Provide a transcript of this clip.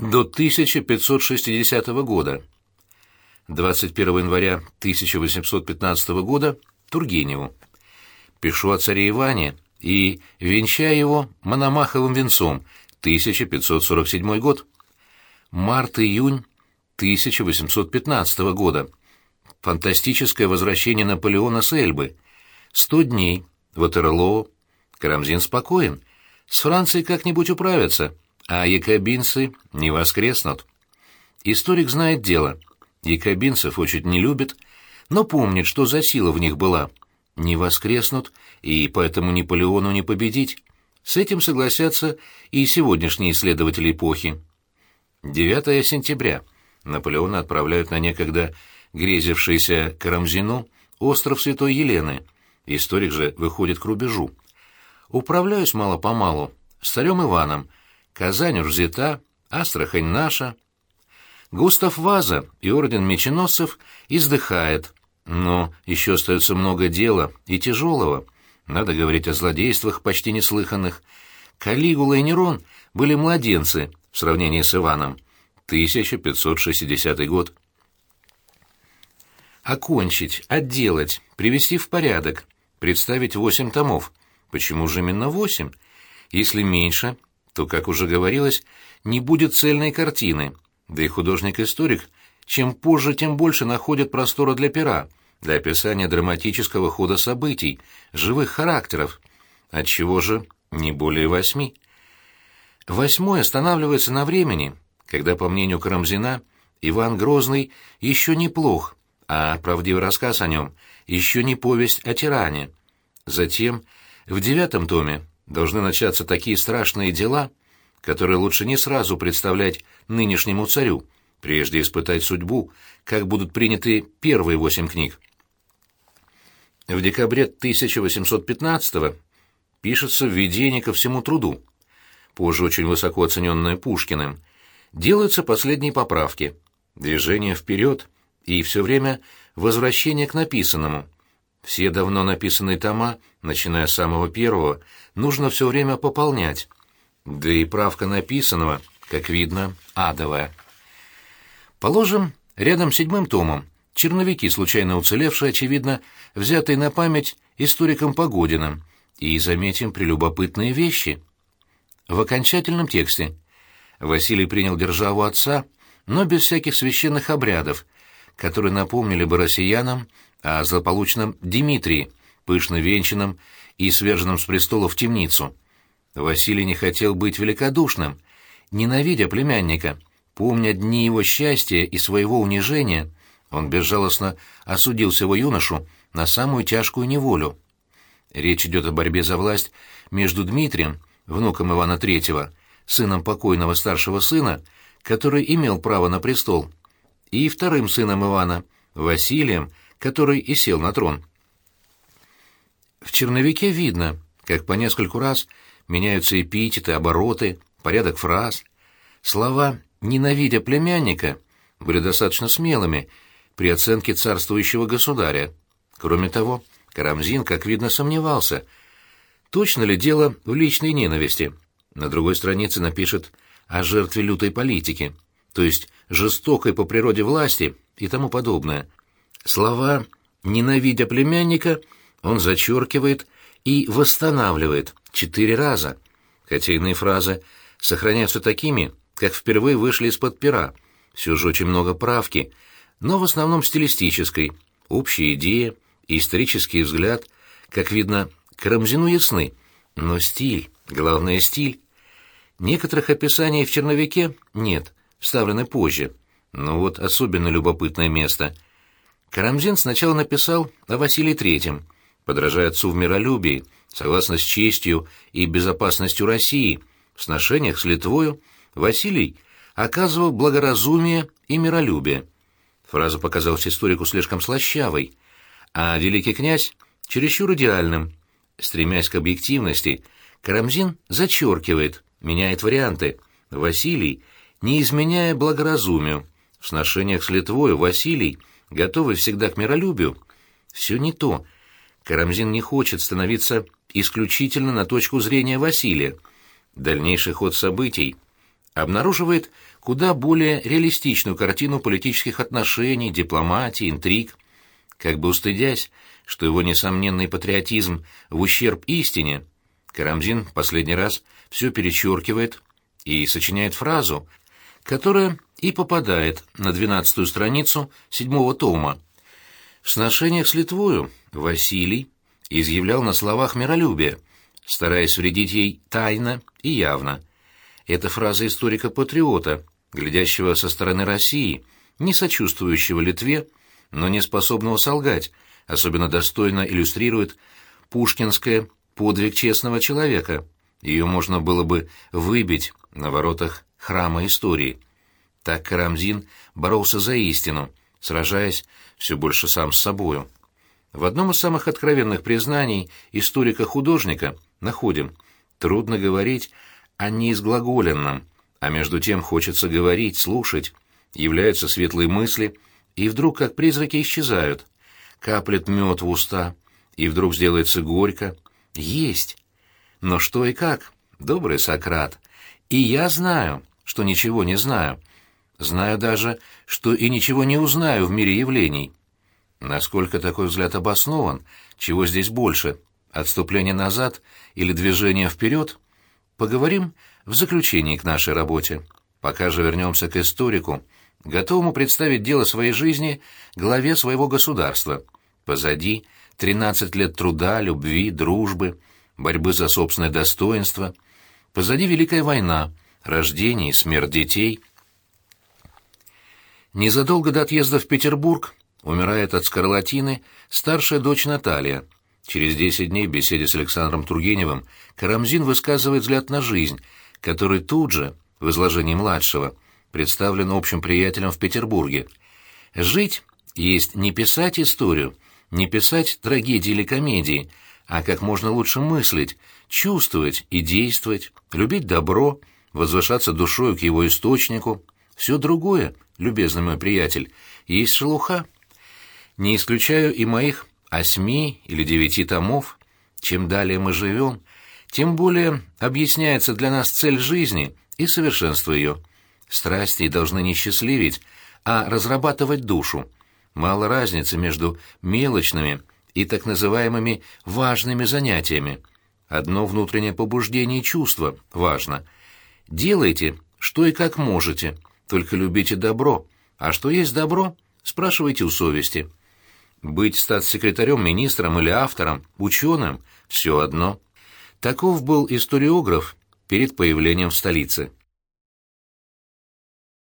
до 1560 года. 21 января 1815 года Тургеневу. Пишу о царе Иване и венчаю его Мономаховым венцом 1547 год. Март-июнь 1815 года. Фантастическое возвращение Наполеона с Эльбы. Сто дней. Ватерлоо. Карамзин спокоен. С Францией как-нибудь управятся, а якобинцы не воскреснут. Историк знает дело. Якобинцев очень не любит, но помнит, что за сила в них была. Не воскреснут, и поэтому Наполеону не победить. С этим согласятся и сегодняшние исследователи эпохи. 9 сентября. Наполеона отправляют на некогда грезившийся Карамзину остров Святой Елены. Историк же выходит к рубежу. Управляюсь мало-помалу. С царем Иваном. Казань взята, Астрахань наша. Густав Ваза и орден меченосцев издыхает. Но еще остается много дела и тяжелого. Надо говорить о злодействах почти неслыханных. Калигула и Нерон были младенцы в сравнении с Иваном. 1560 год. Окончить, отделать, привести в порядок, представить восемь томов. Почему же именно восемь? Если меньше, то, как уже говорилось, не будет цельной картины, да и художник-историк чем позже, тем больше находит простора для пера, для описания драматического хода событий, живых характеров. Отчего же не более восьми? Восьмой останавливается на времени, когда, по мнению Карамзина, Иван Грозный еще неплох, а правдивый рассказ о нем еще не повесть о тиране. Затем, в девятом томе, должны начаться такие страшные дела, которые лучше не сразу представлять нынешнему царю, прежде испытать судьбу, как будут приняты первые восемь книг. В декабре 1815 пишется введение ко всему труду, позже очень высоко оцененное Пушкиным, делаются последние поправки, движение вперед и все время возвращение к написанному. Все давно написанные тома, начиная с самого первого, нужно все время пополнять. Да и правка написанного, как видно, адовая. Положим, рядом с седьмым томом черновики, случайно уцелевшие, очевидно, взятые на память историком Погодиным, и заметим прелюбопытные вещи. В окончательном тексте Василий принял державу отца, но без всяких священных обрядов, которые напомнили бы россиянам о злополучном Дмитрии, пышно венчанном и сверженном с престола в темницу. Василий не хотел быть великодушным, ненавидя племянника, помня дни его счастья и своего унижения, он безжалостно осудил своего юношу на самую тяжкую неволю. Речь идет о борьбе за власть между Дмитрием, внуком Ивана III, сыном покойного старшего сына, который имел право на престол, и вторым сыном Ивана, Василием, который и сел на трон. В черновике видно, как по нескольку раз меняются эпитеты, обороты, порядок фраз. Слова «ненавидя племянника» были достаточно смелыми при оценке царствующего государя. Кроме того, Карамзин, как видно, сомневался, точно ли дело в личной ненависти. На другой странице напишет о жертве лютой политики, то есть жестокой по природе власти и тому подобное. Слова «ненавидя племянника» он зачеркивает и восстанавливает четыре раза, хотя иные фразы сохраняются такими, как впервые вышли из-под пера, все же очень много правки, но в основном стилистической, общая идея исторический взгляд, как видно, Карамзину ясны, но стиль, главное стиль. Некоторых описаний в черновике нет, вставлены позже, но вот особенно любопытное место — Карамзин сначала написал о Василии Третьем, подражая отцу в миролюбии, согласно с честью и безопасностью России, в сношениях с Литвою, Василий оказывал благоразумие и миролюбие. Фраза показалась историку слишком слащавой, а великий князь — чересчур идеальным. Стремясь к объективности, Карамзин зачеркивает, меняет варианты. Василий, не изменяя благоразумию, в сношениях с Литвою Василий — готовый всегда к миролюбию, все не то. Карамзин не хочет становиться исключительно на точку зрения Василия. Дальнейший ход событий обнаруживает куда более реалистичную картину политических отношений, дипломатии, интриг. Как бы устыдясь, что его несомненный патриотизм в ущерб истине, Карамзин последний раз все перечеркивает и сочиняет фразу, которая и попадает на двенадцатую страницу седьмого тома. В сношениях с Литвою Василий изъявлял на словах миролюбие, стараясь вредить ей тайно и явно. Это фраза историка-патриота, глядящего со стороны России, не сочувствующего Литве, но не способного солгать, особенно достойно иллюстрирует пушкинское «подвиг честного человека». Ее можно было бы выбить на воротах храма истории. Так Карамзин боролся за истину, сражаясь все больше сам с собою. В одном из самых откровенных признаний историка-художника находим «трудно говорить о неизглаголенном, а между тем хочется говорить, слушать, являются светлые мысли, и вдруг как призраки исчезают, каплет мед в уста, и вдруг сделается горько. Есть! Но что и как, добрый Сократ, и я знаю, что ничего не знаю, знаю даже, что и ничего не узнаю в мире явлений». Насколько такой взгляд обоснован, чего здесь больше, отступление назад или движение вперед, поговорим в заключении к нашей работе. Пока же вернемся к историку, готовому представить дело своей жизни главе своего государства. Позади 13 лет труда, любви, дружбы, борьбы за собственное достоинство. Позади Великая война, рождение и смерть детей. Незадолго до отъезда в Петербург Умирает от скарлатины старшая дочь Наталья. Через десять дней в беседе с Александром Тургеневым Карамзин высказывает взгляд на жизнь, который тут же, в изложении младшего, представлен общим приятелем в Петербурге. Жить есть не писать историю, не писать трагедии или комедии, а как можно лучше мыслить, чувствовать и действовать, любить добро, возвышаться душою к его источнику. Все другое, любезный мой приятель, есть шелуха. Не исключаю и моих восьми или девяти томов. Чем далее мы живем, тем более объясняется для нас цель жизни и совершенство ее. Страсти должны не счастливить, а разрабатывать душу. Мало разницы между мелочными и так называемыми важными занятиями. Одно внутреннее побуждение и чувство важно. Делайте, что и как можете, только любите добро. А что есть добро, спрашивайте у совести. Быть статс-секретарем, министром или автором, ученым — все одно. Таков был историограф перед появлением в столице.